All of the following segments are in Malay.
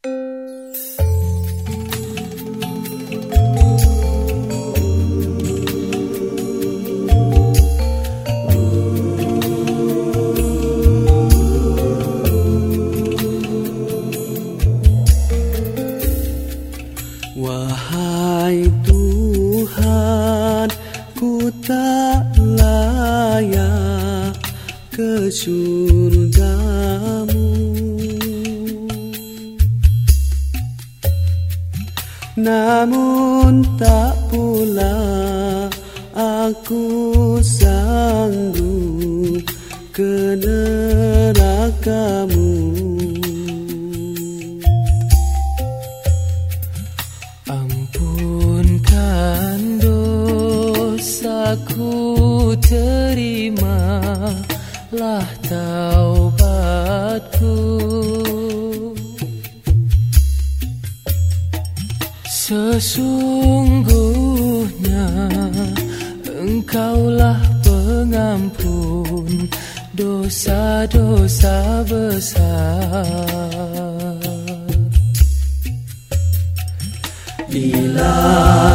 Wahai Tuhan, ku Tak layak kesuruh Namun tak pula aku sanggup ke nerakamu. Ampunkan dosaku terimalah taubatku. Sesungguhnya Engkaulah pengampun Dosa-dosa besar. Ilah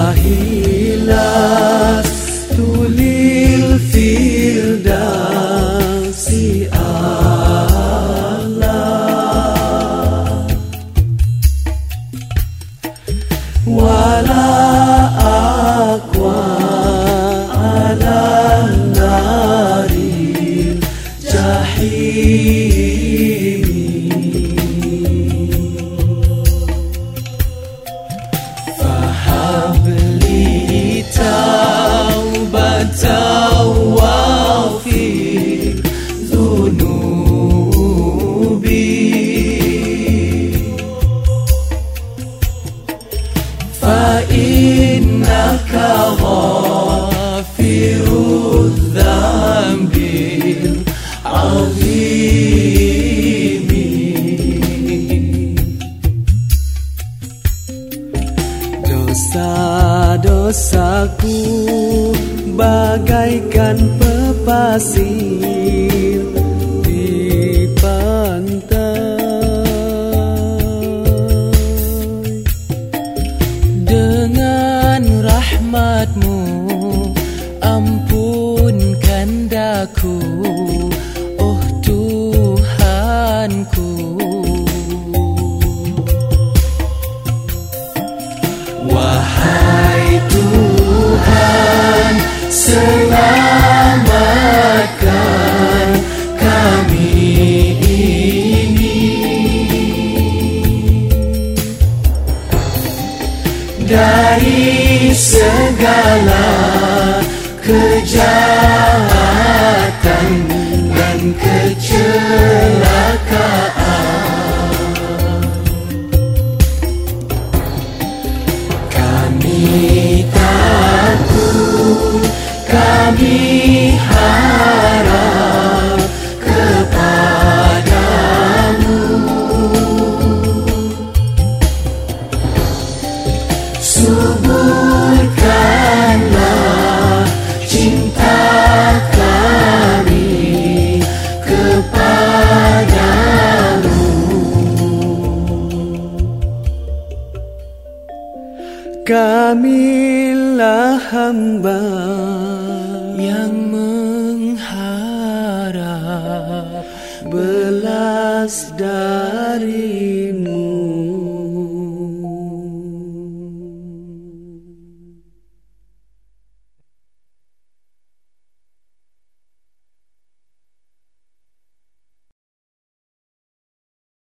Dosa-dosaku bagaikan pepasir di pantai. Dengan rahmatmu ampunkan daku. Wahai Tuhan, selamatkan kami ini dari segala kejahatan dan kecerdasan. Kami takut Kami Kamilah hamba yang mengharap belas darimu.